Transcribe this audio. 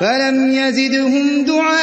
فَلَمْ يَزِدْهُمْ دُعَائِي